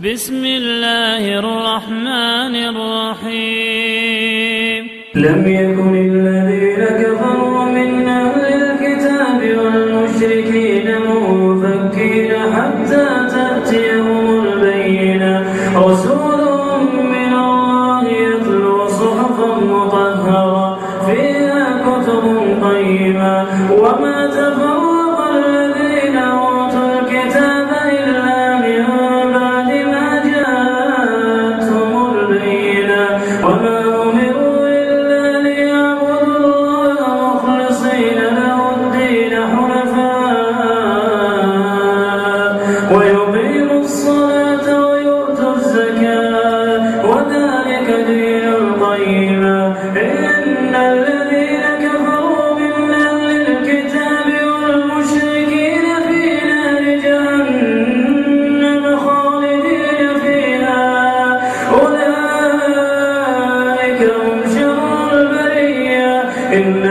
بسم الله الرحمن الرحيم. لم يكن الذين كفروا من أهل الكتاب والمشركين منفكين حتى تأتيهم البينة. رسول من الله يتلو صحفا مطهرة فيها كتب قيمة. وما تفرق ويقيم الصلاة ويؤتى الزكاة. وذلك دين القيم. إن الذين كفروا من أهل الكتاب والمشركين في نار جهنم خالدين فيها. أولئك هم شر البرية. إن